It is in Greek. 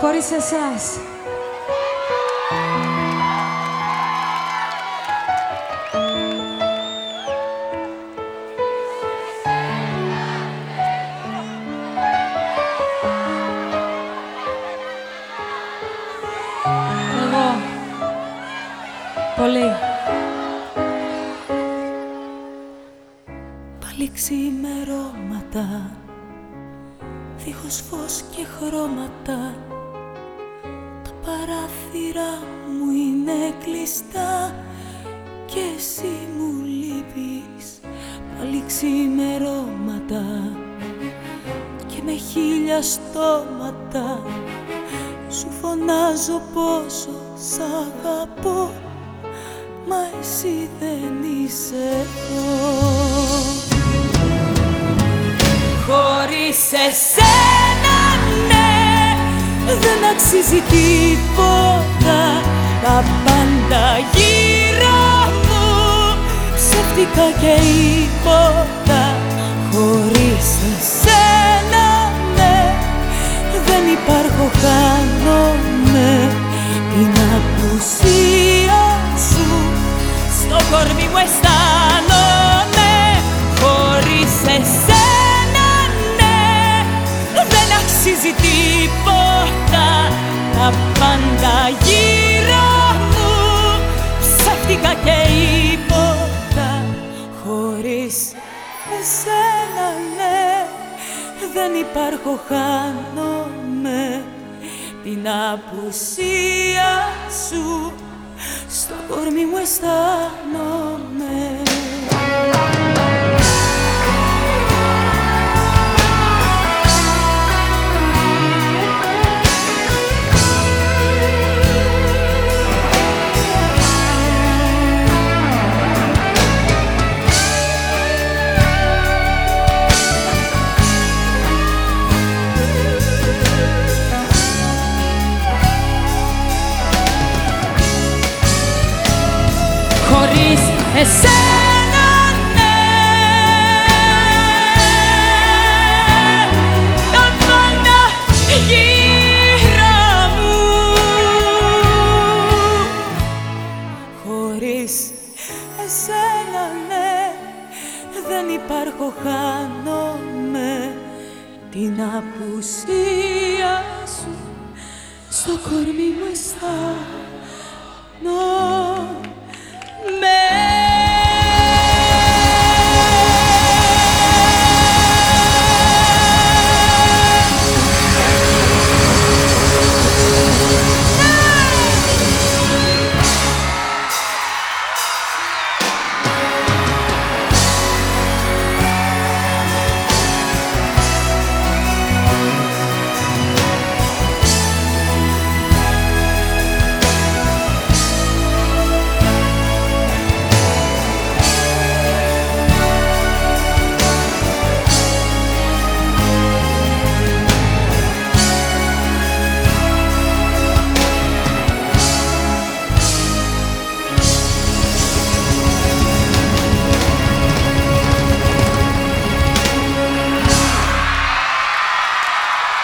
χωρίς εσάς. Εγώ. Πολύ. Πάλι ξημερώματα δίχως φως και χρώματα Τα παράθυρα μου είναι κλειστά και εσύ μου λείπεις. Πάλι ξημερώματα και με χίλια στόματα Σου φωνάζω πόσο σ' αγαπώ Μα εσύ δεν είσαι εδώ. Χωρίς εσένα ναι Δεν αξίζει τίποτα. Τα πάντα γύρω μου. Ψεύτικα και υπότα Χωρίς εσένα ναι. Δεν υπάρχω χάνομαι. Την απουσία σου. Στο κορμί μου αισθάνομαι. Χωρίς εσένα πάντα γύρω μου Ψεύτικα και υπότα Χωρίς εσένα ναι Δεν υπάρχω χάνομαι. Την απουσία σου Στο κορμί μου αισθάνομαι εσένα ναι. Τα πάντα γύρω μου. Χωρίς εσένα ναι Δεν υπάρχω χάνομαι. Την απουσία σου Στο κορμί μου αισθάνομαι